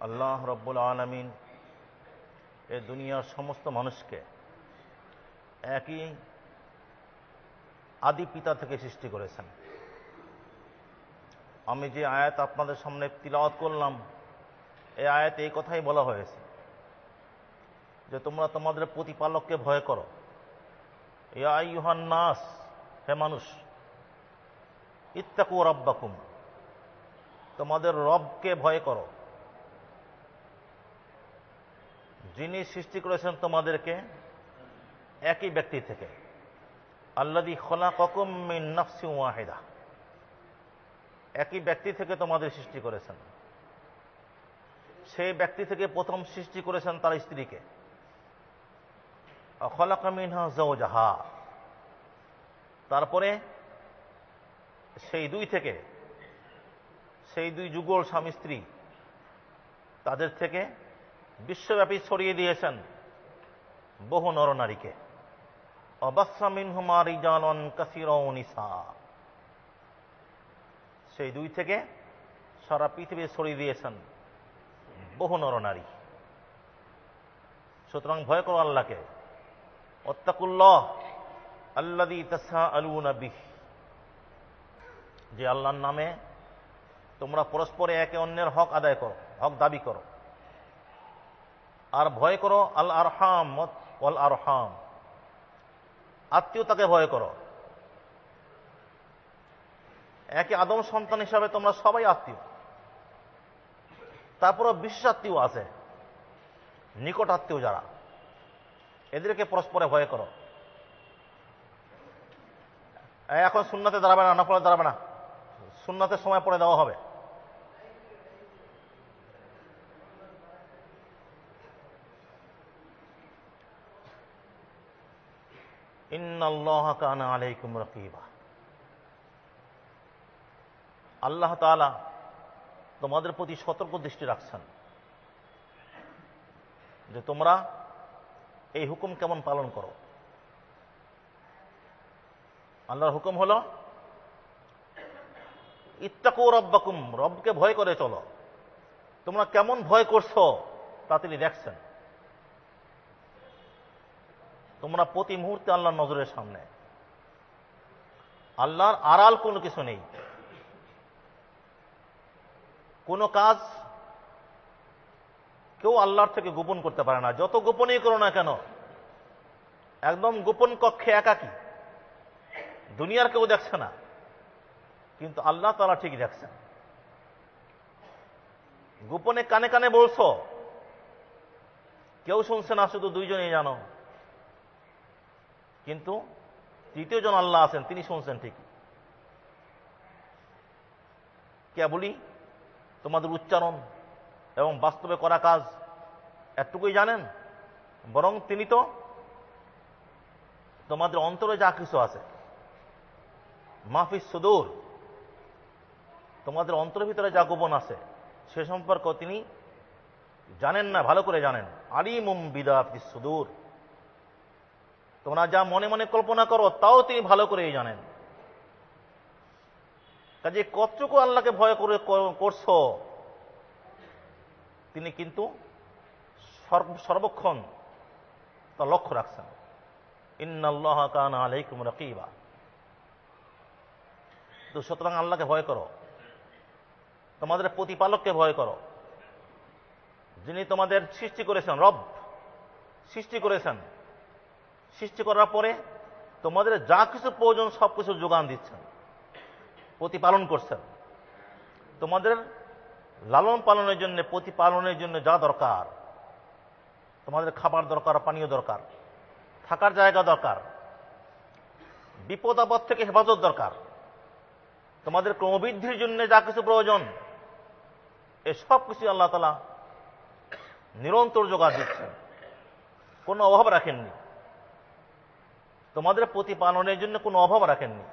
আল্লাহ রব্বুল আলমিন এ দুনিয়ার সমস্ত মানুষকে একই আদি পিতা থেকে সৃষ্টি করেছেন। আমি যে আয়াত আপনাদের সামনে তিলাওয়াত করলাম, এই আয়াতে এই কথাই বলা হয়েছে যে তোমরা তোমাদের প্রতিপালককে ভয় করো। ইয়া নাস, হে মানুষ, ইত্তাকু রব্বাকুম, তোমাদের রবকে ভয় করো। যিনি সৃষ্টি করেছেন তোমাদেরকে, একই ব্যক্তি থেকে। আল্লাদি খোলা ককুম ওয়াহেদা। একই ব্যক্তি থেকে তোমাদের সৃষ্টি করেছেন। সেই ব্যক্তি থেকে প্রথম সৃষ্টি করেছেন তার স্ত্রীকে। জাহা তারপরে সেই দুই থেকে, সেই দুই যুগল স্বামী স্ত্রী তাদের থেকে বিশ্বব্যাপী ছড়িয়ে দিয়েছেন বহু নরনারীকে। অবাসামিন হুমার ইজানন কাসিরনিসা সেই দুই থেকে সারা পৃথিবী ছড়িয়ে দিয়েছেন বহু নরনারী। সুতরাং ভয় করো আল্লাহকে। অত্তাকুল্লাহ আল্লাদি তাসা আলু নবিহ যে আল্লাহর নামে তোমরা পরস্পরে একে অন্যের হক আদায় করো, হক দাবি করো। আর ভয় করো, আল আরহাম অল আরহাম। আত্মীয়তাকে ভয় করো। একে আদম সন্তান হিসাবে তোমরা সবাই আত্মীয়। তারপরও বিশেষ আত্মীয় আছে। নিকট আত্মীয় যারা, এদেরকে পরস্পরে ভয় করো। এখন সুন্নাতে দাঁড়াবে না না পরে দাঁড়াবে না। সুন্নাতের সময় পরে দেওয়া হবে। আল্লাহ তালা তোমাদের প্রতি সতর্ক দৃষ্টি রাখছেন যে তোমরা এই হুকুম কেমন পালন করো। আল্লাহর হুকুম হল, ইত্তাকু রব্বাকুম, রবকে ভয় করে চলো। তোমরা কেমন ভয় করছ তা তিনি দেখছেন। তোমরা প্রতি মুহূর্তে আল্লাহর নজরের সামনে। আল্লাহর আড়াল কোনো কিছু নেই। কোনো কাজ কেউ আল্লাহর থেকে গোপন করতে পারে না। যত গোপনই করো না কেন, একদম গোপন কক্ষে একাকি। দুনিয়ার কেউ দেখছে না, কিন্তু আল্লাহ তারা ঠিক দেখছেন। গোপনে কানে কানে বলছো, কেউ শুনছে না, শুধু দুইজনেই জানো। কিন্তু তৃতীয় জন আল্লাহ আছেন, তিনি শুনছেন ঠিক কেবলই তোমাদের উচ্চারণ এবং বাস্তবে করা কাজ এতটুকুই জানেন? বরং তিনি তো তোমাদের অন্তরে যা কিছু আছে মাফিস সুদূর, তোমাদের অন্তরের ভিতরে যা গোপন আছে, সে সম্পর্ক তিনি জানেন না, ভালো করে জানেন। আলিমুম বিদাফি সুদূর। তোমরা যা মনে মনে কল্পনা করো, তাও তিনি ভালো করেই জানেন। কাজে কতটুকু আল্লাহকে ভয় করে করছ, তিনি কিন্তু সর্বক্ষণ তা লক্ষ্য রাখছেন। ইন্নাল্লাহ কান আলাইকুম রকিবা। তো সুতরাং আল্লাহকে ভয় করো। তোমাদের প্রতিপালককে ভয় করো। যিনি তোমাদের সৃষ্টি করেছেন, রব সৃষ্টি করেছেন সৃষ্টি করার পরে তোমাদের যা কিছু প্রয়োজন সব কিছু যোগান দিচ্ছেন, প্রতিপালন করছেন। তোমাদের লালন পালনের জন্য, প্রতিপালনের জন্য যা দরকার, তোমাদের খাবার দরকার, পানীয় দরকার, থাকার জায়গা দরকার, বিপদ আপদ থেকে হেফাজত দরকার, তোমাদের ক্রমবৃদ্ধির জন্য যা কিছু প্রয়োজন, এ সব কিছু আল্লাহ তালা নিরন্তর জোগাড় দিচ্ছেন। কোনো অভাব রাখেননি। তোমাদের প্রতিপালনের জন্য কোনো অভাব রাখেননি।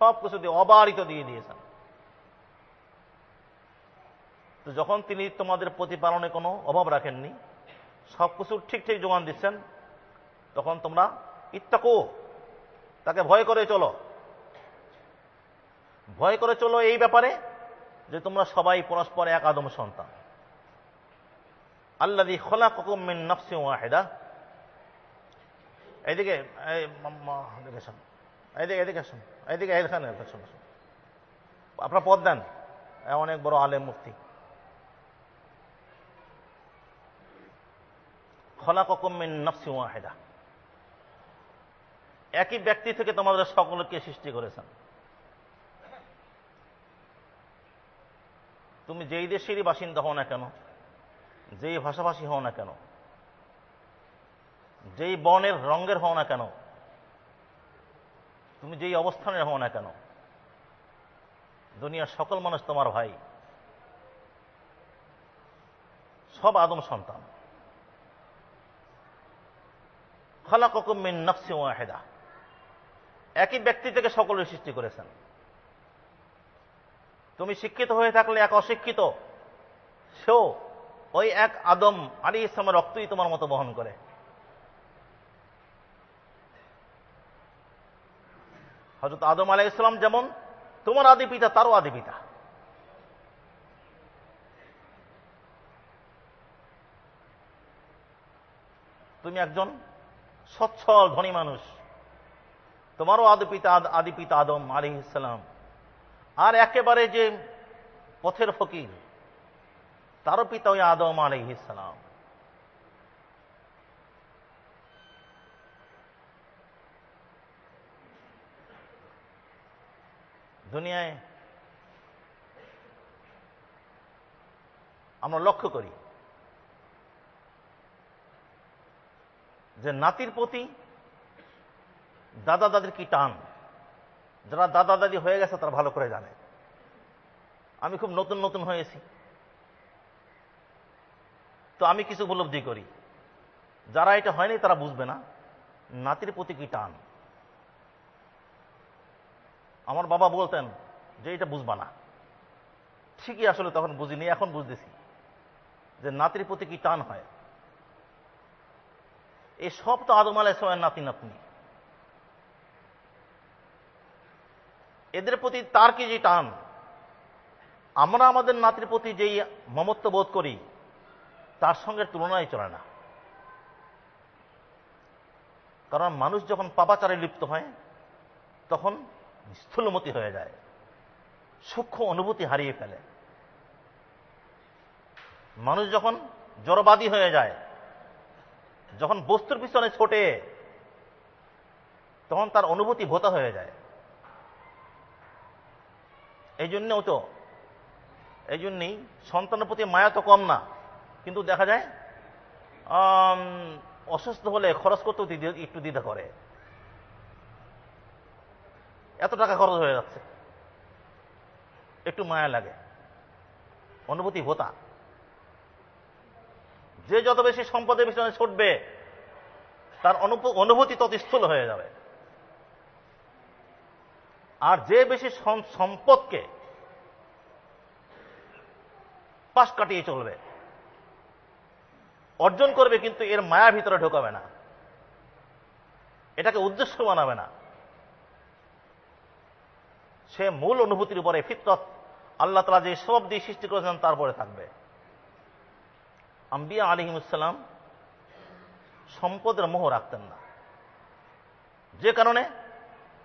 সব কিছু দিয়ে অবারিত দিয়ে দিয়েছেন। তো যখন তিনি তোমাদের প্রতিপালনে কোনো অভাব রাখেননি, সব কিছুর ঠিক ঠিক যোগান দিচ্ছেন, তখন তোমরা ইত্তাকো, তাকে ভয় করে চলো। ভয় করে চলো এই ব্যাপারে যে তোমরা সবাই পরস্পর এক আদম সন্তান। আল্লাদি খোলা কুকুমিন নফসি ওয়াহেদা এইদিকে এদিকে এইদিকে এদিকে শোন এইদিকে এখানে আপনার পদ দেন। অনেক বড় আলেম মুক্তি খোলা কুকুমিন নফসি ওয়াহেদা। একই ব্যক্তি থেকে তোমাদের সকলকে সৃষ্টি করেছেন। তুমি যেই দেশেরই বাসিন্দা হও না কেন, যেই ভাষাভাষী হও না কেন যেই বনের রঙের হও না কেন, তুমি যেই অবস্থানের হও না কেন, দুনিয়ার সকল মানুষ তোমার ভাই। সব আদম সন্তান। খালাকুমিন নফসি ওয়াহেদা। একই ব্যক্তি থেকে সকলের সৃষ্টি করেছেন। তুমি শিক্ষিত হয়ে থাকলে এক অশিক্ষিত, সেও ওই এক আদম আলী ইসলামের রক্তই তোমার মতো বহন করে। হজরত আদম আলাই ইসলাম যেমন, তোমার আদি পিতা, তারও আদি পিতা। তুমি একজন সচ্ছল, ধনী মানুষ। তোমারও আদি পিতা আদি পিতা আদম আলী ইসলাম আর একেবারে যে পথের ফকির, তারও পিতা ওই আদম আলী ইসলাম দুনিয়ায় আমরা লক্ষ্য করি যে নাতির প্রতি দাদা দাদির কি টান? যারা দাদা দাদি হয়ে গেছে তারা ভালো করে জানে। আমি খুব নতুন নতুন হয়েছি। তো আমি কিছু উপলব্ধি করি। যারা এটা হয়নি তারা বুঝবে না নাতির প্রতি কি টান। আমার বাবা বলতেন যে এটা বুঝবা না। ঠিকই আসলে তখন বুঝিনি, এখন বুঝতেছি যে নাতির প্রতি কি টান হয়। এই সব তো আদম আলাহ নাতি নাতনি। এদের প্রতি তার কি যে টান? আমরা আমাদের নাতির প্রতি যেই মমত্ব বোধ করি, তার সঙ্গে তুলনায় চলে না। কারণ মানুষ যখন পাপাচারে লিপ্ত হয়, তখন স্থূলমতি হয়ে যায়, সূক্ষ্ম অনুভূতি হারিয়ে ফেলে। মানুষ যখন জড়বাদী হয়ে যায়, যখন বস্তুর পিছনে ছোটে, তখন তার অনুভূতি ভোতা হয়ে যায়। এই জন্যও তো, এই জন্যই সন্তানের প্রতি মায়া তো কম না। কিন্তু দেখা যায় অসুস্থ হলে খরচ করতেও একটু দ্বিধা করে। এত টাকা খরচ হয়ে যাচ্ছে। একটু মায়া লাগে। অনুভূতি ভোতা যে যত বেশি সম্পদের পিছনে ছুটবে, তার অনুভূতি তত স্থূল হয়ে যাবে। আর যে বেশি সম্পদকে পাশ কাটিয়ে চলবে, অর্জন করবে কিন্তু এর মায়া ভিতরে ঢোকাবে না। এটাকে উদ্দেশ্য বানাবে না। সে মূল অনুভূতির উপরে ফিতরত আল্লাহ তালা যে সব দিয়ে সৃষ্টি করেছেন তারপরে থাকবে। আম্বিয়া আলিহিমুসাল্লাম সম্পদের মোহ রাখতেন না। যে কারণে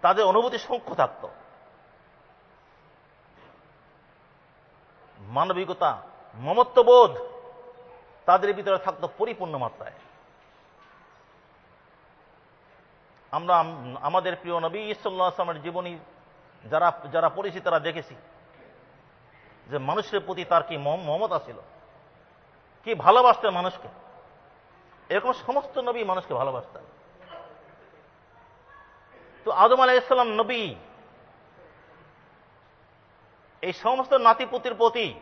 তাদের অনুভূতি সূক্ষ্ম থাকত। মানবিকতা, মমত্ববোধ তাদের ভিতরে থাকত পরিপূর্ণ মাত্রায়। আমরা আমাদের প্রিয় নবী ইসাল্লাহ আসলামের জীবনী যারা যারা পড়েছি তারা দেখেছি। যে মানুষের প্রতি তার কি মমতা ছিল? কি ভালোবাসতেন মানুষকে? এরকম সমস্ত নবী মানুষকে ভালোবাসতেন। তো আদম আলাইসাল্লাম নবী, এই সমস্ত নাতিপুতির প্রতি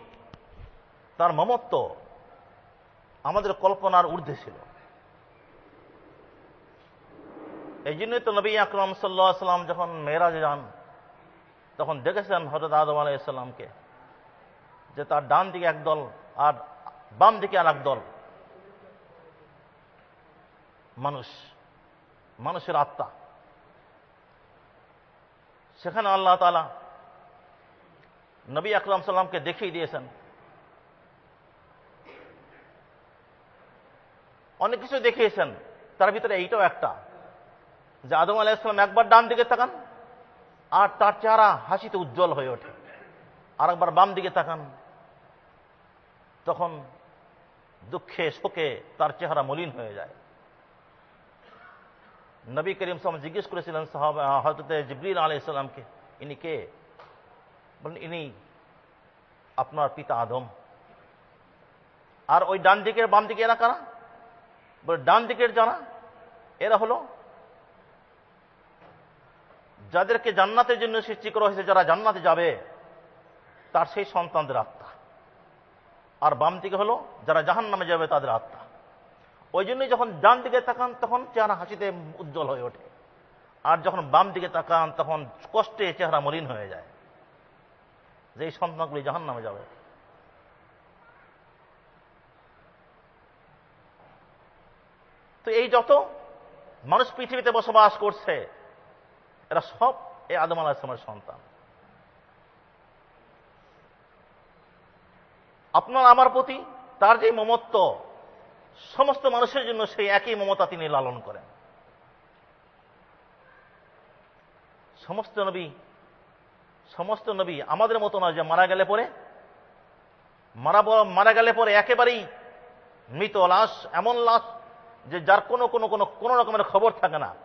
তার মমত্ব আমাদের কল্পনার ঊর্ধ্বে ছিল। এই জন্যই তো নবী আকরম সাল্লাহ সাল্লাম যখন মেয়েরাজে যান তখন দেখেছেন হজরত আদম আলাইসাল্লামকে যে তার ডান দিকে একদল আর বাম দিকে আর দল। মানুষ, মানুষের আত্মা। সেখানে আল্লাহ তালা নবী আকরাম সাল্লামকে দেখিয়ে দিয়েছেন। অনেক কিছু দেখিয়েছেন, তার ভিতরে এইটাও একটা, যে আদম আলাইসালাম একবার ডান দিকে তাকান আর তার চেহারা হাসিতে উজ্জ্বল হয়ে ওঠে। আর একবার বাম দিকে তাকান। তখন দুঃখে, শোকে তার চেহারা মলিন হয়ে যায়। নবী করিম সালাম জিজ্ঞেস করেছিলেন হজরত জিবরিল আলি ইসলামকে ইনি কে? বলেন ইনি আপনার পিতা আদম। আর ওই ডান দিকের বাম দিকে এরা কারা? বলে, ডান দিকের যারা, এরা হলো যাদেরকে জান্নাতের জন্য সৃষ্টি করা হয়েছে, যারা জান্নাতে যাবে, তার সেই সন্তানদের আত্মা। আর বাম দিকে হলো, যারা জাহান নামে যাবে, তাদের আত্মা। ওই জন্যই যখন ডান দিকে তাকান, তখন চেহারা হাসিতে উজ্জ্বল হয়ে ওঠে। আর যখন বাম দিকে তাকান, তখন কষ্টে চেহারা মলিন হয়ে যায়। যে এই সন্তানগুলি জাহান নামে যাবে। তো এই যত মানুষ পৃথিবীতে বসবাস করছে এরা সব এই আদম আলাহ ইসলামের সন্তান। আপনার, আমার প্রতি তার যে মমত্ব, সমস্ত মানুষের জন্য সেই একই মমতা তিনি লালন করেন। সমস্ত নবী সমস্ত নবী আমাদের মতো নয় যে মারা গেলে পরে, মারা মারা গেলে পরে একেবারেই মৃত লাশ, এমন লাশ যে যার কোনো কোনো কোনো কোনো রকমের খবর থাকে না।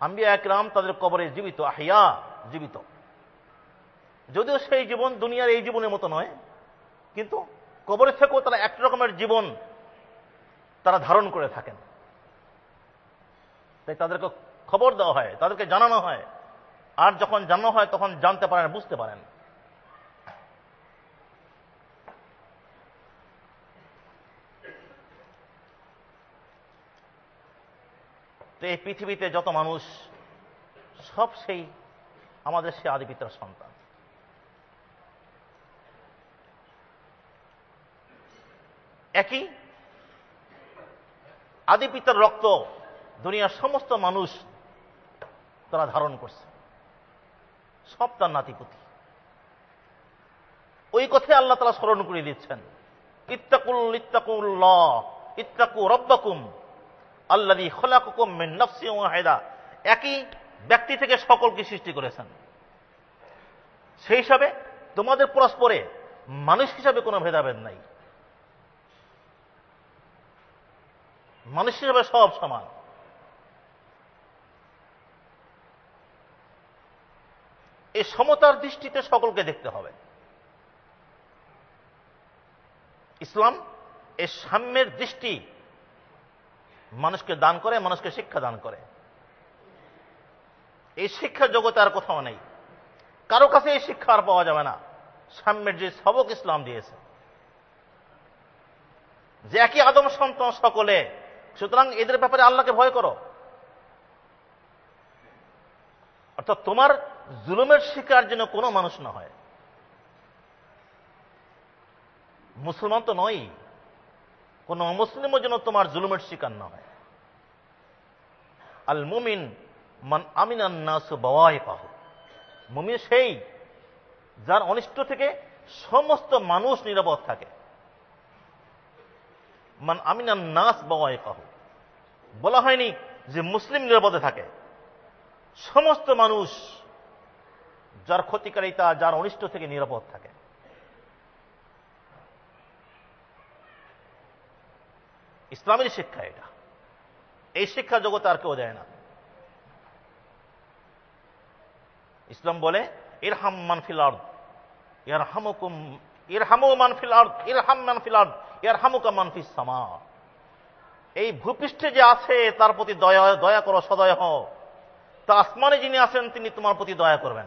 আম্বিয়া একরাম তাদের কবরে জীবিত, আহিয়া জীবিত। যদিও সেই জীবন দুনিয়ার এই জীবনের মতো নয়, কিন্তু কবরে থেকেও তারা এক রকমের জীবন তারা ধারণ করে থাকেন। তাই তাদেরকে খবর দেওয়া হয়, তাদেরকে জানানো হয়। আর যখন জানানো হয়, তখন জানতে পারেন, বুঝতে পারেন। তো এই পৃথিবীতে যত মানুষ, সব সেই আমাদের সে আদি পিতার সন্তান। একই আদি পিতার রক্ত দুনিয়ার সমস্ত মানুষ তারা ধারণ করছে। সব তার নাতিপুতি। ওই কথায় আল্লাহ তারা স্মরণ করে দিচ্ছেন। ইত্তাকুল ইত্তাকুল্লাহ, ইত্তাকু রব্বাকুম। আল্লাদি খোলাকুকুম মিন নফসি একই ব্যক্তি থেকে সকলকে সৃষ্টি করেছেন। সেই হিসাবে তোমাদের পরস্পরে মানুষ হিসাবে কোনো ভেদাভেদ নাই। মানুষ হিসাবে সব সমান। এই সমতার দৃষ্টিতে সকলকে দেখতে হবে। ইসলাম এই সাম্যের দৃষ্টি মানুষকে দান করে, মানুষকে শিক্ষা দান করে। এই শিক্ষা জগতে আর কোথাও নেই। কারও কাছে এই শিক্ষা আর পাওয়া যাবে না। সাম্যের যে সবক ইসলাম দিয়েছে। যে একই আদম সন্তান সকলে, সুতরাং এদের ব্যাপারে আল্লাহকে ভয় করো। অর্থাৎ তোমার জুলুমের শিকার যেন কোনো মানুষ না হয়। মুসলমান তো নয় কোন মুসলিমও যেন তোমার জুলুমের শিকার না হয়। আল মুমিন মান আমিনান্নাস বাওয়াই পাহ মুমিন সেই যার অনিষ্ট থেকে সমস্ত মানুষ নিরাপদ থাকে। মান আমিনান নাস বাওয়াই পাহ বলা হয়নি যে মুসলিম নিরাপদে থাকে। সমস্ত মানুষ যার ক্ষতিকারিতা, যার অনিষ্ট থেকে নিরাপদ থাকে। ইসলামের শিক্ষা এটা। এই শিক্ষা জগতে আর কেউ দেয় না। ইসলাম বলে, ইরহাম মানফিল আর্দ ইয়ার হামুকুম ইরহামু মানফিল আর্দ, ইরহাম মানফিল আর্দ ইয়ার হামুকা মানফিস সামা। এই ভূপৃষ্ঠে যে আছে, তার প্রতি দয়া দয়া করো, সদয় হও। তা আসমানে যিনি আছেন, তিনি তোমার প্রতি দয়া করবেন।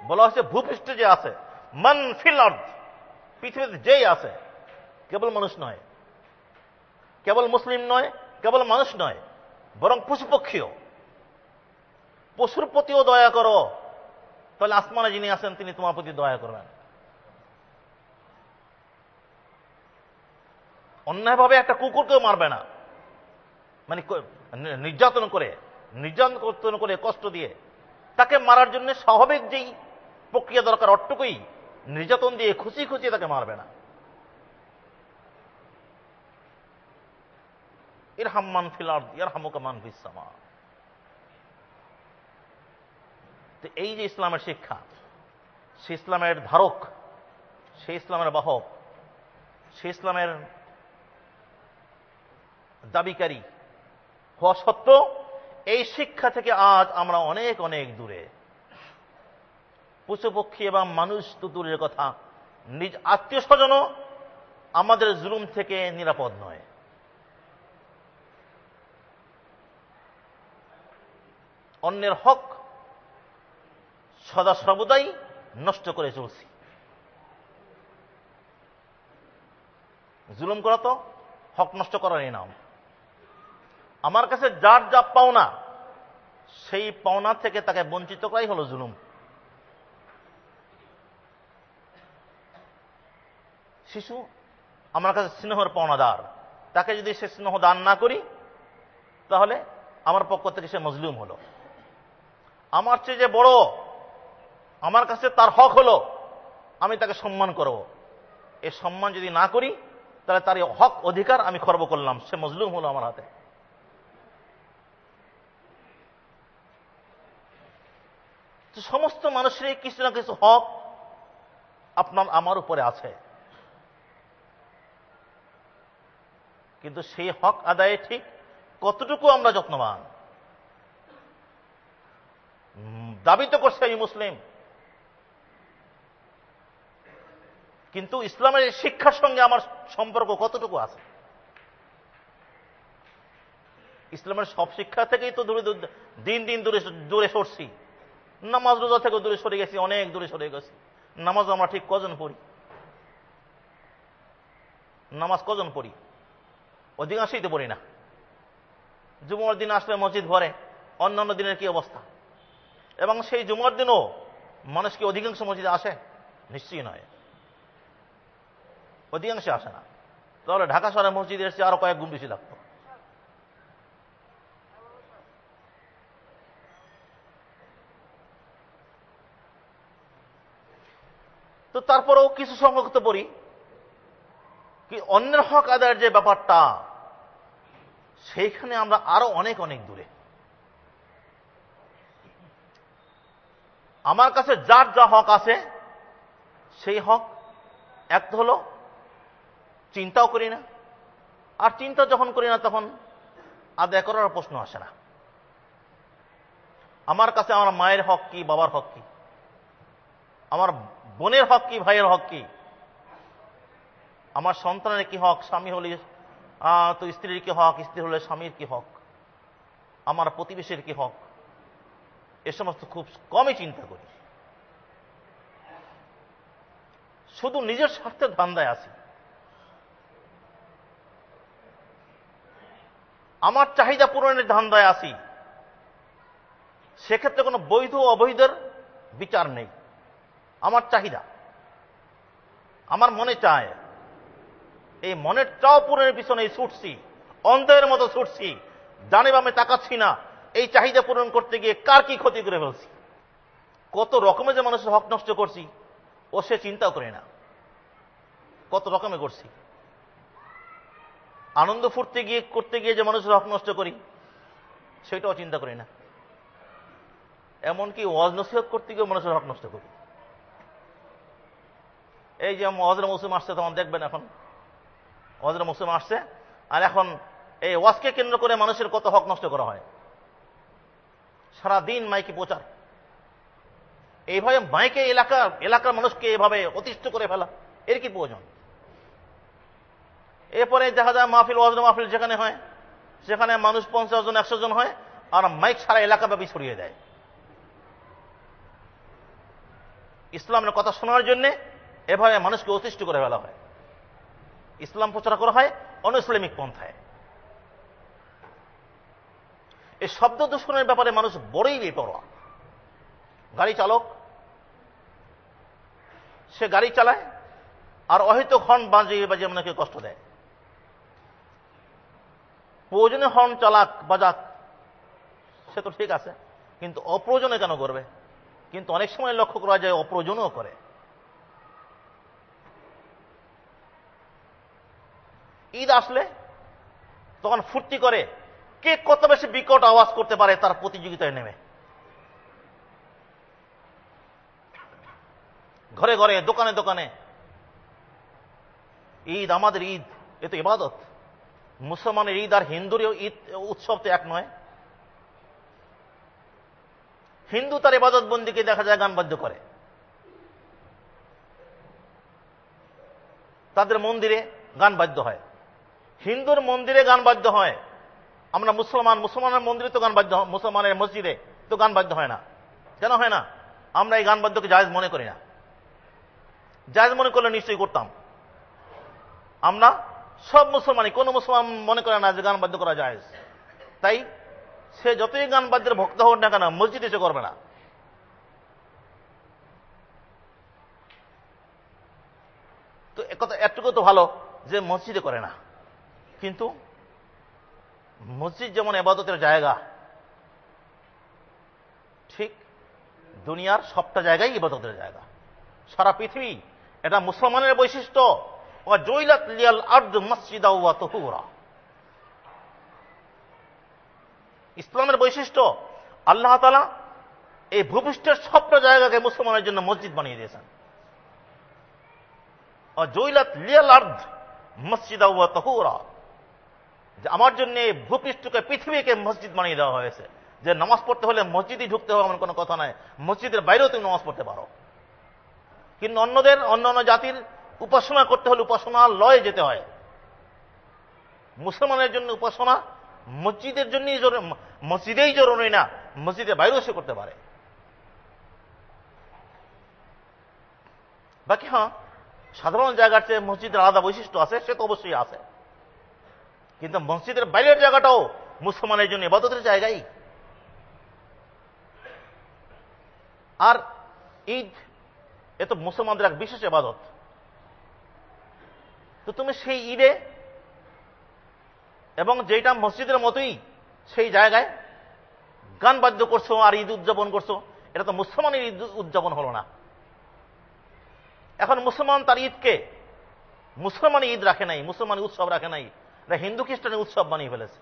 বলা হয়েছে, ভূপৃষ্ঠে যে আছে মানফিল আর্দ, পৃথিবীতে যেই আছে, কেবল মানুষ নয় কেবল মুসলিম নয়, কেবল মানুষ নয়, বরং পশুপক্ষীও। পশুর প্রতিও দয়া করো। তাহলে আসমানে যিনি আছেন, তিনি তোমার প্রতি দয়া করবেন। অন্যায়ভাবে একটা কুকুরকেও মারবে না। মানে নির্যাতন করে নির্যাতন করে কষ্ট দিয়ে। তাকে মারার জন্য স্বাভাবিক যেই প্রক্রিয়া দরকার অট্টুকুই নির্যাতন দিয়ে খুশি খুশি তাকে মারবে না। এর হাম্মান ফিলার ইয়ার হামুকামান বিসামা তো এই যে ইসলামের শিক্ষা, সে ইসলামের ধারক, সে ইসলামের বাহক, সে ইসলামের দাবিকারী হওয়া সত্ত্বেও এই শিক্ষা থেকে আজ আমরা অনেক অনেক দূরে। পশুপক্ষী এবং মানুষ তো দূরের কথা। নিজ আত্মীয় স্বজনও আমাদের জুলুম থেকে নিরাপদ নয়। অন্যের হক সদা সর্বদাই নষ্ট করে চলছি। জুলুম করা তো হক নষ্ট করারই নাম। আমার কাছে যার যা পাওনা, সেই পাওনা থেকে তাকে বঞ্চিত করাই হল জুলুম। শিশু আমার কাছে স্নেহর পাওনাদার। তাকে যদি সে স্নেহ দান না করি, তাহলে আমার পক্ষ থেকে সে মজলুম হলো। আমার চেয়ে যে বড়, আমার কাছে তার হক হলো, আমি তাকে সম্মান করব। এই সম্মান যদি না করি, তাহলে তার হক অধিকার আমি খর্ব করলাম। সে মজলুম হলো আমার হাতে। সমস্ত মানুষেরই কিছু না কিছু হক আপনার আমার উপরে আছে। কিন্তু সেই হক আদায়ে ঠিক কতটুকু আমরা যত্নবান? দাবি তো করছে আমি মুসলিম। কিন্তু ইসলামের শিক্ষার সঙ্গে আমার সম্পর্ক কতটুকু আছে? ইসলামের সব শিক্ষা থেকেই তো দূরে দিন দিন দূরে দূরে সরছি। নামাজ রোজা থেকে দূরে সরে গেছি, অনেক দূরে সরে গেছি। নামাজ আমরা ঠিক কজন পড়ি? নামাজ কজন পড়ি? অধিকাংশই তো পড়ি না। জুমার দিন আসলে মসজিদ ভরে অন্যান্য দিনের কি অবস্থা? এবং সেই জুমার দিনও মানুষ কি অধিকাংশ মসজিদে আসে, নিশ্চয়ই নয়। অধিকাংশে আসে না। তাহলে ঢাকা শহরে মসজিদে এসে আরও কয়েক গুণ বেশি লাগতো। তো তারপরেও কিছু সংখ্যক পড়ি। কি অন্যের হক আদায়ের যে ব্যাপারটা, সেইখানে আমরা আরও অনেক অনেক দূরে। আমার কাছে যার যা হক আছে, সেই হক এক তো হলো চিন্তাও করি না। আর চিন্তা যখন করি না, তখন আদায় করার প্রশ্ন আসে না। আমার কাছে আমার মায়ের হক কি, বাবার হক কি? আমার বোনের হক কি, ভাইয়ের হক কি? আমার সন্তানের কি হক, স্বামী হলে তো স্ত্রীর কি হক, স্ত্রী হলে স্বামীর কি হক? আমার প্রতিবেশীর কি হক? এ সমস্ত খুব কমই চিন্তা করি। শুধু নিজের স্বার্থের ধান্দায় আছি। আমার চাহিদা পূরণের ধান্দায় আসি সেক্ষেত্রে কোনো বৈধ অবৈধের বিচার নেই। আমার চাহিদা। আমার মনে চায়, এই মনের চাও পূরণের পিছনে ছুটছি, অন্ধের মতো ছুটছি, জানে আমি তাকাচ্ছি না এই চাহিদা পূরণ করতে গিয়ে কার কি ক্ষতি করে ফেলছি? কত রকমের যে মানুষের হক নষ্ট করছি, ও সে চিন্তাও করে না। কত রকমে করছি। আনন্দ ফুটতে গিয়ে, করতে গিয়ে যে মানুষের হক নষ্ট করি, সেটাও চিন্তা করি না। এমনকি ওয়াজ নসিহত করতে গিয়ে মানুষের হক নষ্ট করি। এই যে ওয়াজের মৌসুম আসছে, তখন দেখবেন এখন। ওয়াজের মৌসুম আসছে, আর এখন এই ওয়াজকে কেন্দ্র করে মানুষের কত হক নষ্ট করা হয়। সারা দিন মাইকে প্রচার। এইভাবে মাইকে এলাকা, এলাকার মানুষকে এভাবে অতিষ্ঠ করে ফেলা, এর কি প্রয়োজন? এরপরে দেখা যায় মাহফিল ওয়াজ মাহফিল যেখানে হয়, সেখানে মানুষ পঞ্চাশ জন, একশো জন হয়, আর মাইক সারা এলাকা ব্যাপী ছড়িয়ে দেয়। ইসলামের কথা শোনার জন্য এভাবে মানুষকে অতিষ্ঠ করে ফেলা হয়। ইসলাম প্রচার করা হয় অনইসলামিক পন্থায়। এই শব্দ দূষণের ব্যাপারে মানুষ বড়ই বেপরোয়া। গাড়ি চালক, সে গাড়ি চালায় আর অহিত হর্ন বাজিয়ে বাজিয়ে আপনাকে কষ্ট দেয়। প্রয়োজনে হর্ন চালাক, বাজাক, সে তো ঠিক আছে, কিন্তু অপ্রয়োজনে কেন করবে? কিন্তু অনেক সময় লক্ষ্য করা যায়, অপ্রয়োজনও করে। ঈদ আসলে তখন ফুর্তি করে কে কত বেশি বিকট আওয়াজ করতে পারে তার প্রতিযোগিতায় নেমে? ঘরে ঘরে, দোকানে দোকানে। ঈদ, আমাদের ঈদ, এ তো ইবাদত। মুসলমানের ঈদ আর হিন্দুর ঈদ উৎসব তো এক নয়। হিন্দু তার ইবাদত বন্দিকে দেখা যায় গান বাদ্য করে। তাদের মন্দিরে গান বাদ্য হয়। হিন্দুর মন্দিরে গান বাদ্য হয়। আমরা মুসলমান, মুসলমানের মন্দিরে তো গান বাদ্য, মুসলমানের মসজিদে তো গান বাধ্য হয় না। কেন হয় না? আমরা এই গান বাদ্যকে জায়জ মনে করি না। জায়জ মনে করলে নিশ্চয়ই করতাম। আমরা সব মুসলমানই, কোন মুসলমান মনে করে না যে গান বাধ্য করা যায় তাই সে যতই গান বাদ্যের ভক্ত হোক না কেন, মসজিদে এসে করবে না। তো একথা এটুকু তো ভালো যে মসজিদে করে না। কিন্তু মসজিদ যেমন এবাদতের জায়গা, ঠিক দুনিয়ার সবটা জায়গায় ইবাদতের জায়গা। সারা পৃথিবী এটা মুসলমানের বৈশিষ্ট্য। জৈলাত লিয়াল আর্দ মসজিদা ইসলামের বৈশিষ্ট্য, আল্লাহ তালা এই ভূপৃষ্ঠের সবটা জায়গাকে মুসলমানের জন্য মসজিদ বানিয়ে দিয়েছেন। জৈলাত লিয়াল আর্দ মসজিদ ওয়া তহুরা। যে আমার জন্য ভূপৃষ্ঠকে পৃথিবীকে মসজিদ বানিয়ে দেওয়া হয়েছে। যে নামাজ পড়তে হলে মসজিদই ঢুকতে হবে এমন কোনো কথা নাই। মসজিদের বাইরেও তুমি নামাজ পড়তে পারো। কিন্তু অন্যদের অন্য অন্য জাতির উপাসনা করতে হলে উপাসনা লয়ে যেতে হয়। মুসলমানের জন্য উপাসনা মসজিদের জন্যই মসজিদেই জরুরি না, মসজিদের বাইরেও সে করতে পারে। বাকি হ্যাঁ সাধারণ জায়গার চেয়ে মসজিদের আলাদা বৈশিষ্ট্য আছে, সে তো অবশ্যই আছে। কিন্তু মসজিদের বাইরের জায়গাটাও মুসলমানের জন্য এবাদতের জায়গাই। আর ঈদ, এ তো মুসলমানদের এক বিশেষ এবাদত। তো তুমি সেই ঈদে এবং যেটা মসজিদের মতোই সেই জায়গায় গান বাদ্য করছ আর ঈদ উদযাপন করছ, এটা তো মুসলমানের ঈদ উদযাপন হলো না। এখন মুসলমান তার ঈদকে মুসলমান ঈদ রাখে নাই মুসলমান উৎসব রাখে নাই। এটা হিন্দু খ্রিস্টানের উৎসব বানিয়ে ফেলেছে।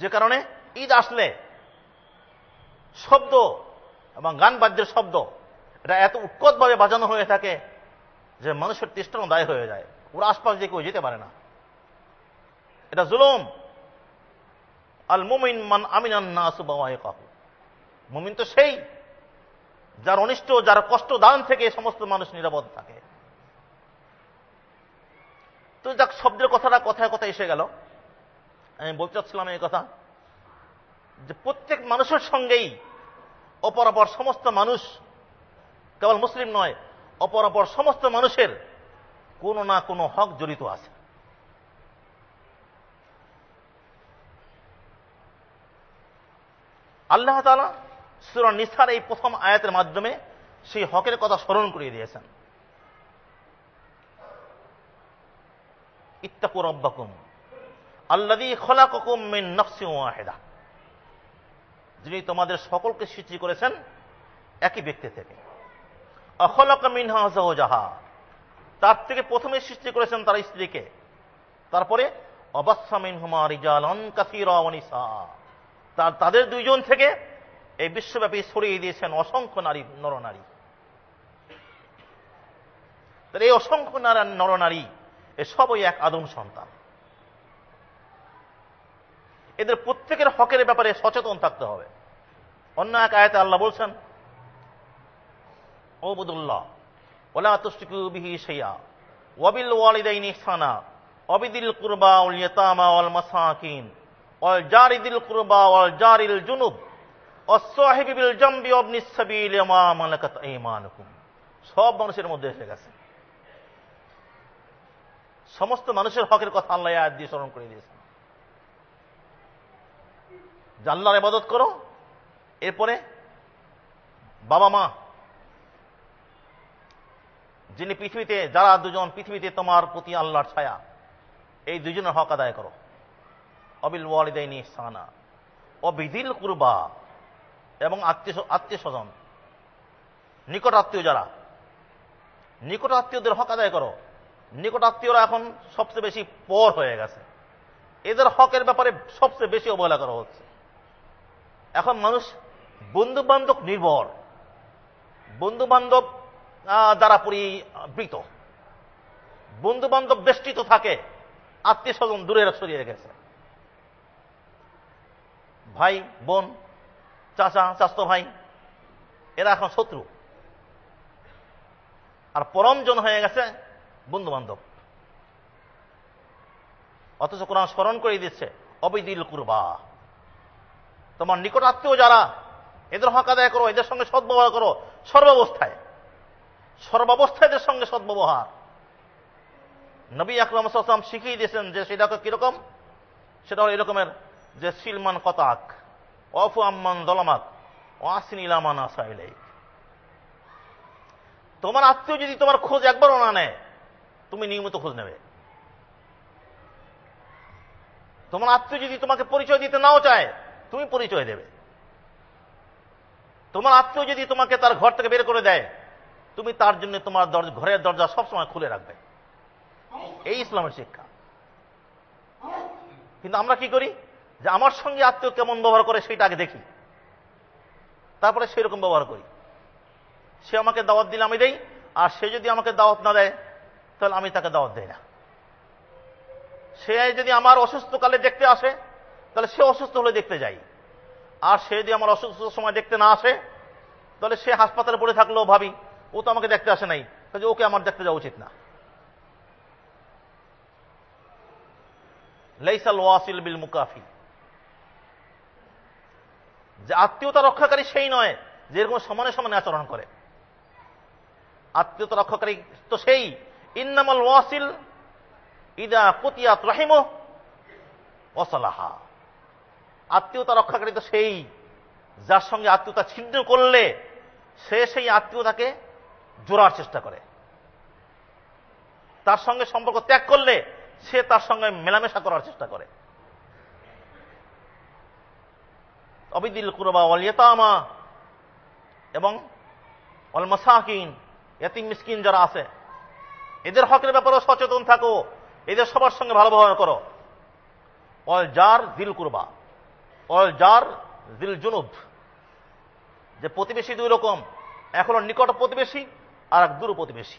যে কারণে ঈদ আসলে শব্দ এবং গান বাদ্যের শব্দ, এটা এত উৎকটভাবে বাজানো হয়ে থাকে যে মানুষের তৃষ্ণানো দায় হয়ে যায়। ওর আশপাশ দিয়ে কেউ যেতে পারে না। এটা জুলুম। আল মুমিন মান আমিনান না কাহু মুমিন তো সেই যার অনিষ্ট, যার কষ্ট দান থেকে সমস্ত মানুষ নিরাপদ থাকে। তো যাক শব্দের কথাটা কথায় কথা এসে গেল। আমি বলতে চাচ্ছিলাম এই কথা যে প্রত্যেক মানুষের সঙ্গেই অপরাপর সমস্ত মানুষ, কেবল মুসলিম নয় অপরাপর সমস্ত মানুষের কোনো না কোনো হক জড়িত আছে। আল্লাহ তালা সুর নিসার এই প্রথম আয়াতের মাধ্যমে সেই হকের কথা স্মরণ করিয়ে দিয়েছেন। ইত্তাকু রব্বাকুম। আল্লাদি খলাকুম যিনি তোমাদের সকলকে সৃষ্টি করেছেন, একই ব্যক্তি থেকে। অখলক মিনহা জাহা তার থেকে প্রথমে সৃষ্টি করেছেন তার স্ত্রীকে। তারপরে অবাসামিন হুমা রিজালন তার, তাদের দুইজন থেকে এই বিশ্বব্যাপী ছড়িয়ে দিয়েছেন অসংখ্য নারী, নরনারী। এই অসংখ্য নারী, নরনারী এ সবই এক আদম সন্তান। এদের প্রত্যেকের হকের ব্যাপারে সচেতন থাকতে হবে। অন্য এক আয়তে আল্লাহ বলছেন ওবুদুল্লাহ ওলা তুষ্টিকু ওয়ালিদাইন অবিদিল কুরবা উল ইয়তামা ওয়াল মাসাকিন, ওয়াল জারিদিল কুরবা ওয়াল জারিল জুনুব অসাহিবিল জম্বি অবনিসাবিল মালাকাত সব মানুষের মধ্যে এসে গেছে। সমস্ত মানুষের হকের কথা আল্লাহ আয়াত দিয়ে স্মরণ করে দিয়েছেন। আল্লাহর ইবাদত করো, এরপরে বাবা মা, যিনি পৃথিবীতে, যারা দুজন পৃথিবীতে তোমার প্রতি আল্লাহর ছায়া, এই দুজনের হক আদায় করো। অবিল ওয়ালিদাইনি সানা অবিদিল কুরবা, এবং আত্মীয় আত্মীয় স্বজন নিকট আত্মীয় যারা, নিকট আত্মীয়দের হক আদায় করো। নিকট আত্মীয়রা এখন সবচেয়ে বেশি পর হয়ে গেছে। এদের হকের ব্যাপারে সবচেয়ে বেশি অবহেলা করা হচ্ছে। এখন মানুষ বন্ধু বান্ধব নির্ভর। বন্ধু বান্ধব দ্বারা পরিবৃত। বন্ধু বান্ধব বেষ্টিত থাকে আত্মীয় স্বজন দূরে সরিয়ে গেছে ভাই, বোন, চাচা চাস্ত ভাই, এরা এখন শত্রু। আর পরমজন হয়ে গেছে বন্ধু বান্ধব অথচ কোরআন স্মরণ করে দিচ্ছে, অবিদিল কুরবা। তোমার নিকট আত্মীয় যারা, এদের হক আদায় করো, এদের সঙ্গে সদ্ব্যবহার করো, সর্বাবস্থায়। সর্বাবস্থায় এদের সঙ্গে সদ্ব্যবহার। নবী আকরম সাল্লাম শিখিয়ে দিয়েছেন যে সেটা কীরকম? সেটা হলো এরকমের যে সিলমান কতাক, অফু আম্মান দলামাক আসিন ইলামান আসাইলেক তোমার আত্মীয় যদি তোমার খোঁজ একবারও না নেয় তুমি নিয়মিত খোঁজ নেবে। তোমার আত্মীয় যদি তোমাকে পরিচয় দিতে নাও চায়, তুমি পরিচয় দেবে। তোমার আত্মীয় যদি তোমাকে তার ঘর থেকে বের করে দেয়, তুমি তার জন্য তোমার ঘরের দরজা সবসময় খুলে রাখবে। এই ইসলামের শিক্ষা। কিন্তু আমরা কি করি? যে আমার সঙ্গে আত্মীয় কেমন ব্যবহার করে সেটা আগে দেখি। তারপরে সেরকম ব্যবহার করি। সে আমাকে দাওয়াত দিলে আমি দেই, আর সে যদি আমাকে দাওয়াত না দেয় তাহলে আমি তাকে দাওয়াত দেই না। সে যদি আমার অসুস্থকালে দেখতে আসে, তাহলে সে অসুস্থ হলে দেখতে যাই। আর সে যদি আমার অসুস্থ সময় দেখতে না আসে, তাহলে সে হাসপাতালে পড়ে থাকলেও ভাবি, ও তো আমাকে দেখতে আসে নাই, কাজে ওকে আমার দেখতে যাওয়া উচিত না। লেইসাল ওয়াসিল বিল মুকাফি। যে আত্মীয়তা রক্ষাকারী সেই নয়, যে এরকম সমানে সমানে আচরণ করে। আত্মীয়তা রক্ষাকারী তো সেই ইন্নামাল ওয়াসিল ইদা কুতিয়াত রাহিম অসলাহা আত্মীয়তা রক্ষাকারী তো সেই, যার সঙ্গে আত্মীয়তা ছিন্ন করলে সে সেই আত্মীয়তাকে জোড়ার চেষ্টা করে। তার সঙ্গে সম্পর্ক ত্যাগ করলে সে তার সঙ্গে মেলামেশা করার চেষ্টা করে। অবিদিল কুরবা ওয়ালিয়াতামা এবং অল মাসাকিন এতিম মিসকিন যারা আছে এদের হকের ব্যাপারেও সচেতন থাকো। এদের সবার সঙ্গে ভালো ব্যবহার করো। অল জার দিল কুরবা। অল জার দিল জুনুব। যে প্রতিবেশী দুই রকম হলো নিকট প্রতিবেশী, আর এক দূর প্রতিবেশী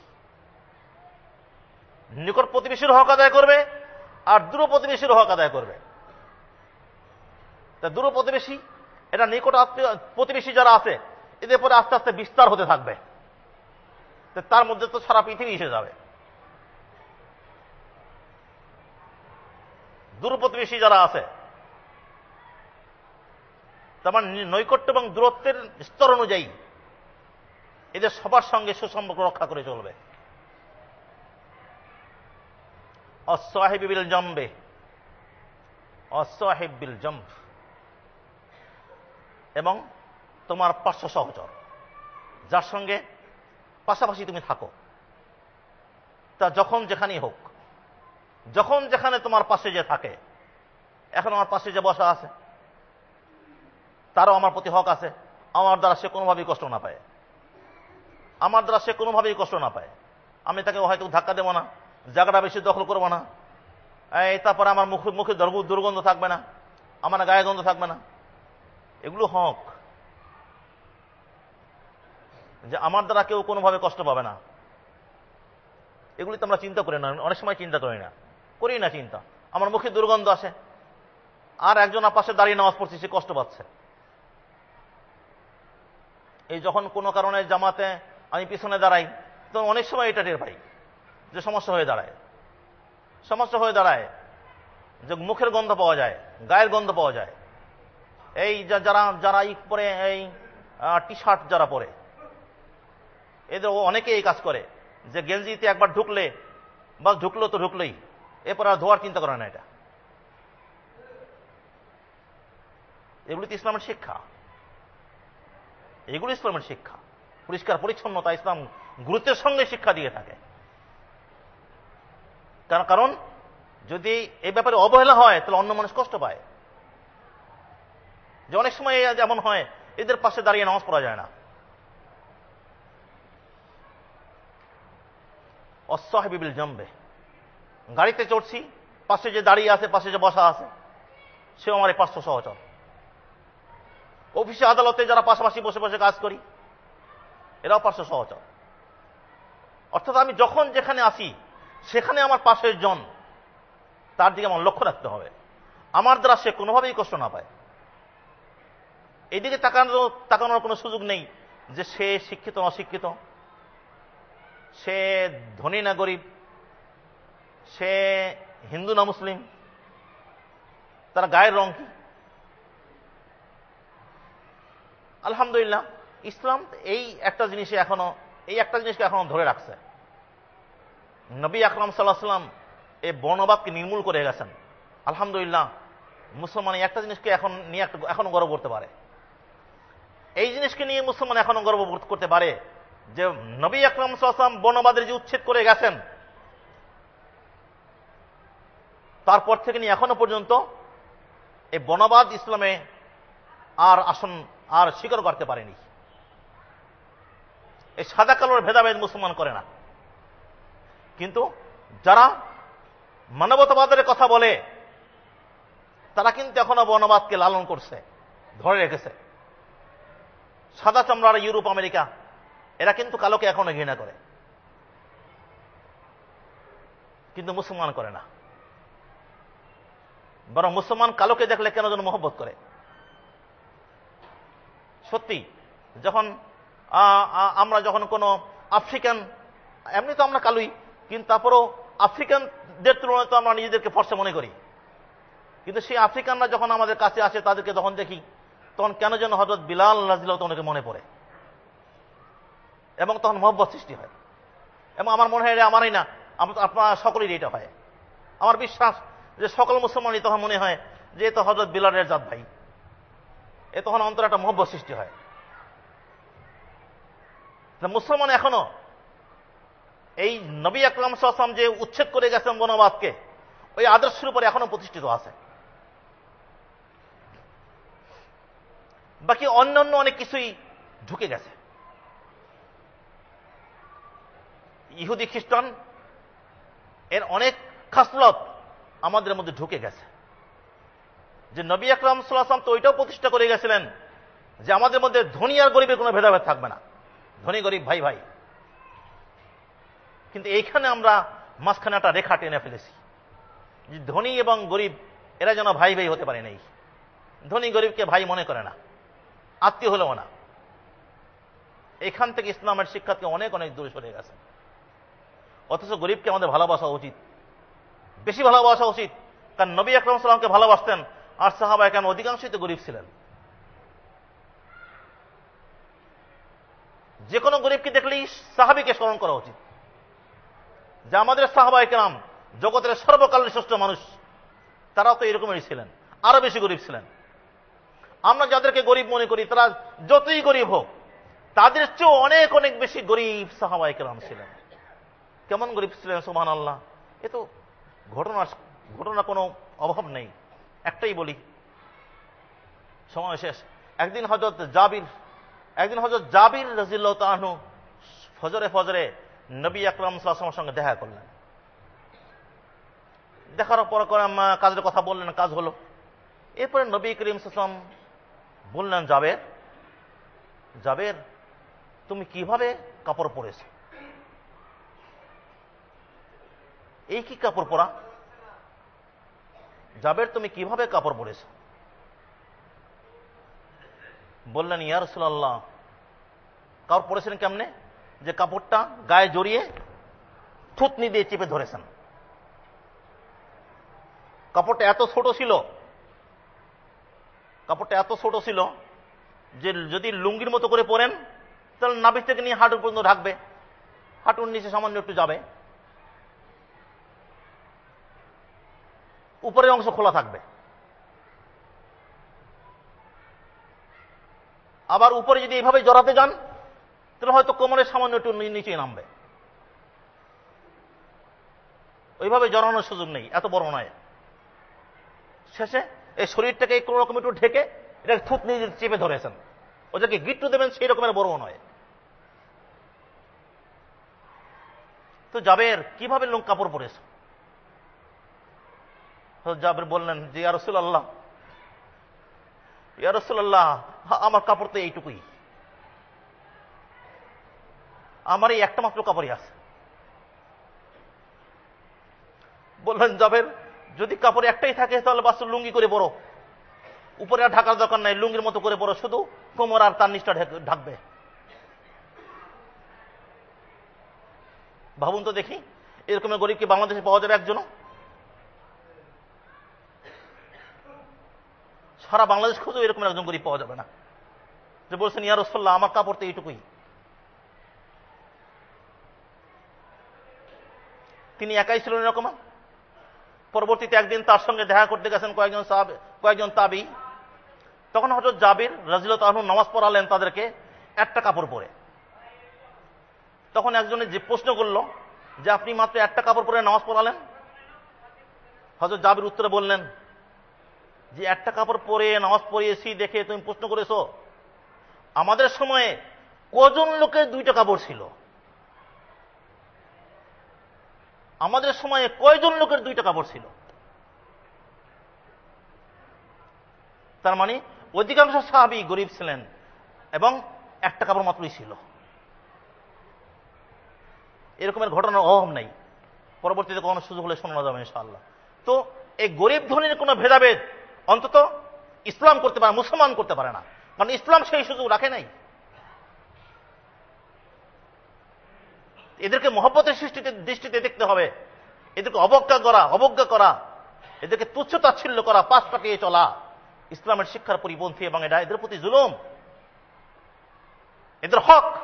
নিকট প্রতিবেশীর হক আদায় করবে, আর দূর প্রতিবেশীর হক আদায় করবে। তা দূর প্রতিবেশী এটা নিকট প্রতিবেশী যারা আছে, এদের পরে আস্তে আস্তে বিস্তার হতে থাকবে। তার মধ্যে তো সারা পৃথিবী এসে যাবে। দূর প্রতিবেশী যারা আছে, তার নৈকট্য এবং দূরত্বের স্তর অনুযায়ী এদের সবার সঙ্গে সুসম্পর্ক রক্ষা করে চলবে। অসাহেবিল জম্বে অসাহেবিল জম্ব। এবং তোমার পার্শ্ব সহচর, যার সঙ্গে পাশাপাশি তুমি থাকো। তা যখন যেখানেই হোক যখন যেখানে তোমার পাশে যে থাকে, এখন আমার পাশে যে বসা আছে, তারও আমার প্রতি হক আছে। আমার দ্বারা সে কোনোভাবেই কষ্ট না পায়। আমার দ্বারা সে কোনোভাবেই কষ্ট না পায়। আমি তাকে হয়তো ধাক্কা দেবো না জায়গাটা বেশি দখল করব না। এই, তারপরে আমার মুখে মুখে দুর্গন্ধ থাকবে না। আমার গায়ে গন্ধ থাকবে না। এগুলো হক। যে আমার দ্বারা কেউ কোনোভাবে কষ্ট পাবে না। এগুলি তো আমরা চিন্তা করি না, অনেক সময় চিন্তা করি না। করি না চিন্তা। আমার মুখে দুর্গন্ধ আসে। আর একজন পাশে দাঁড়িয়ে নামাজ পড়ছে, সে কষ্ট পাচ্ছে। এই যখন কোনো কারণে জামাতে আমি পিছনে দাঁড়াই, তখন অনেক সময় এটা টের পাই যে সমস্যা হয়ে দাঁড়ায়। সমস্যা হয়ে দাঁড়ায় যে মুখের গন্ধ পাওয়া যায়, গায়ের গন্ধ পাওয়া যায়। এই যারা যারা ই পরে, এই টি শার্ট যারা পরে, এদের অনেকে এই কাজ করে যে গেঞ্জিতে একবার ঢুকলে বা ঢুকলো তো ঢুকলোই। এরপর আর ধোয়ার চিন্তা করে না এটা। এগুলি তো ইসলামের শিক্ষা। এগুলো ইসলামের শিক্ষা। পরিষ্কার পরিচ্ছন্নতা ইসলাম গুরুত্বের সঙ্গে শিক্ষা দিয়ে থাকে। কারণ কারণ, যদি এই ব্যাপারে অবহেলা হয়, তাহলে অন্য মানুষ কষ্ট পায়। যে অনেক সময় যেমন হয়, এদের পাশে দাঁড়িয়ে নামাজ পড়া যায় না। অসাহেবিল জম্বে। গাড়িতে চড়ছি, পাশে যে দাঁড়িয়ে আছে, পাশে যে বসা আছে সে আমার এই পাঁচশো সহচর। অফিসে আদালতে যারা পাশাপাশি বসে বসে কাজ করি, এরাও পার্শ্ব সহচর। অর্থাৎ আমি যখন যেখানে আসি, সেখানে আমার পাশের জন, তার দিকে আমার লক্ষ্য রাখতে হবে। আমার দ্বারা সে কোনোভাবেই কষ্ট না পায়। এদিকে তাকানো, তাকানোর কোনো সুযোগ নেই যে সে শিক্ষিত, অশিক্ষিত। সে ধনী না গরিব সে হিন্দু না মুসলিম? তার গায়ের রং কি? আলহামদুলিল্লাহ, ইসলাম এই একটা জিনিসে এখনও, এই একটা জিনিসকে এখনও ধরে রাখছে। নবী আকরাম সাল্লাহ সাল্লাম এই বর্ণবাদকে নির্মূল করে গেছেন। আলহামদুলিল্লাহ, মুসলমান একটা জিনিসকে এখন নিয়ে এখনও গর্ব করতে পারে। এই জিনিসকে নিয়ে মুসলমান এখনও গর্ব করতে পারে যে নবী আকরাম সাল্লাম বর্ণবাদের যে উচ্ছেদ করে গেছেন তারপর থেকে নিয়ে এখনও পর্যন্ত এই বনবাদ ইসলামে আর আসন আর স্বীকার করতে পারেনি। এই সাদা কালোর ভেদাভেদ মুসলমান করে না। কিন্তু যারা মানবতাবাদের কথা বলে, তারা কিন্তু এখনও বনবাদকে লালন করছে, ধরে রেখেছে। সাদা চামড়ার ইউরোপ, আমেরিকা, এরা কিন্তু কালোকে এখনও ঘৃণা করে। কিন্তু মুসলমান করে না। বরং মুসলমান কালোকে দেখলে কেন যেন মহব্বত করে? সত্যি, যখন আমরা যখন কোনো আফ্রিকান, এমনি তো আমরা কালুই, কিন্তু তারপরও আফ্রিকানদের তুলনায় তো আমরা নিজেদেরকে ফর্সা মনে করি। কিন্তু সেই আফ্রিকানরা যখন আমাদের কাছে আসে, তাদেরকে যখন দেখি, তখন কেন যেন হজরত বিলাল রাজিলাও তোমাকে মনে পড়ে। এবং তখন মহব্বত সৃষ্টি হয়। এবং আমার মনে হয় আমারই না আপনার সকলেরই এটা হয়। আমার বিশ্বাস যে সকল মুসলমানই তখন মনে হয় যে তো হজরত বিলালের জাত ভাই। এ তখন অন্তর একটা মহব্বত সৃষ্টি হয়। মুসলমান এখনও এই নবী আকরাম সাল্লাম যে উচ্ছেদ করে গেছেন বনবাদকে, ওই আদর্শের উপরে এখনও প্রতিষ্ঠিত আছে। বাকি অন্যান্য অনেক কিছুই ঢুকে গেছে। ইহুদি খ্রিস্টান, এর অনেক খাসলত আমাদের মধ্যে ঢুকে গেছে। যে নবী আকরাম সাল্লাম তো ওইটাও প্রতিষ্ঠা করে গেছিলেন যে আমাদের মধ্যে ধনী আর গরিবের কোনো ভেদাভেদ থাকবে না। ধনী, গরিব, ভাই ভাই। কিন্তু এইখানে আমরা মাঝখানে একটা রেখা টেনে ফেলেছি। যে ধনী এবং গরিব, এরা যেন ভাই ভাই হতে পারে নেই ধনী, গরিবকে ভাই মনে করে না। আত্মীয় হলেও না। এখান থেকে ইসলামের শিক্ষাকে অনেক অনেক দূরে সরে গেছে। অথচ গরিবকে আমাদের ভালোবাসা উচিত। বেশি ভালোবাসা উচিত। কারণ নবী আকরম সাল্লামকে ভালোবাসতেন, আর সাহাবা কেন অধিকাংশই তো গরিব ছিলেন। যে কোনো গরিবকে দেখলেই সাহাবিকে স্মরণ করা উচিত। যে আমাদের সাহাবাই কেরাম জগতের সর্বকালের শ্রেষ্ঠ মানুষ, তারাও তো এরকমই ছিলেন আরও বেশি গরিব ছিলেন। আমরা যাদেরকে গরিব মনে করি, তারা যতই গরিব হোক, তাদের চেয়েও অনেক অনেক বেশি গরিব সাহাবা কেরাম ছিলেন। কেমন গরিব ছিলেন সোমান আল্লাহ এ তো ঘটনা ঘটনা কোনো অভাব নেই। একটাই বলি, সময় শেষ। একদিন হজরত জাবির, একদিন হজরত জাবির রাজিল্লাহ তাহনু ফজরে ফজরে নবী আকরাম সাল্লামের সঙ্গে দেখা করলেন। দেখার পর কাজের কথা বললেন, কাজ হলো। এরপরে নবী করিম সাল্লাম বললেন, জাবের জাবের, তুমি কীভাবে কাপড় পরেছ? এই কি কাপড় পরা? জাবের তুমি কীভাবে কাপড় পরেছ? বললেন ইয়ারসুল্লাহ কাপড় পরেছেন কেমনে? যে কাপড়টা গায়ে জড়িয়ে থুতনি দিয়ে চেপে ধরেছেন। কাপড়টা এত ছোট ছিল, কাপড়টা এত ছোট ছিল যে যদি লুঙ্গির মতো করে পরেন, তাহলে নাবিস থেকে নিয়ে হাঁটুর পর্যন্ত ঢাকবে। হাঁটুর নিচে সামান্য একটু যাবে। উপরের অংশ খোলা থাকবে। আবার উপরে যদি এইভাবে জড়াতে যান, তাহলে হয়তো কোমরের সামান্য একটু নিচে নামবে। ওইভাবে জড়ানোর সুযোগ নেই, এত বড় নয়। শেষে এই শরীরটাকে কোন রকম একটু ঢেকে এটা থুত নিজে চেপে ধরেছেন, ওদেরকে গিট্টু দেবেন সেই রকমের বড় নয়। তো জাবের কীভাবে লোক কাপড় পরেছে? জাবের বললেন, যে ইয়ারসুল আল্লাহ ইয়ারসুল আল্লাহ আমার কাপড় তো এইটুকুই। আমার এই একটা মাত্র কাপড়ই আছে। বললেন, জাবের, যদি কাপড় একটাই থাকে, তাহলে বাস লুঙ্গি করে পড়ো উপরে আর ঢাকার দরকার নাই, লুঙ্গির মতো করে পড়ো শুধু কোমর আর তার নিচটা ঢাকবে। ভাবুন তো দেখি, এরকমের গরিবকে বাংলাদেশে পাওয়া যাবে একজনও? সারা বাংলাদেশ খুঁজেও এরকম একজন গরিব পাওয়া যাবে না। যে বলছেন, ইয়া রসল্লাহ আমার কাপড় তো এইটুকুই। তিনি একাই ছিলেন এরকম পরবর্তীতে একদিন তার সঙ্গে দেখা করতে গেছেন কয়েকজন কয়েকজন তাবি। তখন হজরত জাবির রাজিলত আহমদ নামাজ পড়ালেন তাদেরকে একটা কাপড় পরে। তখন একজনে যে প্রশ্ন করল, যে আপনি মাত্র একটা কাপড় পরে নামাজ পড়ালেন? হজরত জাবির উত্তরে বললেন যে একটা কাপড় পরে, নামাজ পড়িয়েছি দেখে তুমি প্রশ্ন করেছ, আমাদের সময়ে কজন লোকের দুইটা কাপড় ছিল? আমাদের সময়ে কয়জন লোকের দুইটা কাপড় ছিল? তার মানে অধিকাংশ সাহাবি গরিব ছিলেন এবং একটা কাপড় মাত্রই ছিল। এরকমের ঘটনার অভাব নাই। পরবর্তীতে কোনো সুযোগ হলে শোনা যাবে ইনশাআল্লাহ। তো এই গরিব ধনীর কোনো ভেদাভেদ অন্তত ইসলাম করতে পারে, মুসলমান করতে পারে না। কারণ ইসলাম সেই সুযোগ রাখে নাই। এদেরকে মহব্বতের সৃষ্টিতে, দৃষ্টিতে দেখতে হবে। এদেরকে অবজ্ঞা করা অবজ্ঞা করা, এদেরকে তুচ্ছ তাচ্ছিল্য করা, পাশ কাটিয়ে চলা, ইসলামের শিক্ষার পরিপন্থী এবং এটা এদের প্রতি জুলুম। এদের হক,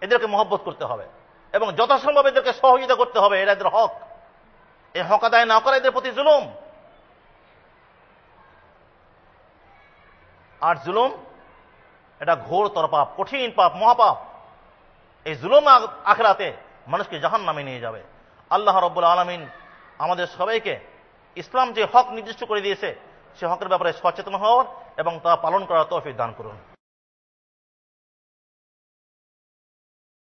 এদেরকে মহব্বত করতে হবে। এবং যথাসম্ভব এদেরকে সহযোগিতা করতে হবে এটা এদের হক। এই হক আদায় না করা এদের প্রতি জুলুম। আর জুলুম, এটা ঘোর পাপ কঠিন পাপ, মহাপাপ। এই জুলুম আখরাতে মানুষকে জাহান নামে নিয়ে যাবে। আল্লাহ রব্বুল আলমিন আমাদের সবাইকে ইসলাম যে হক নির্দিষ্ট করে দিয়েছে, সে হকের ব্যাপারে সচেতন হওয়ার এবং তা পালন করার তৌফিক দান করুন।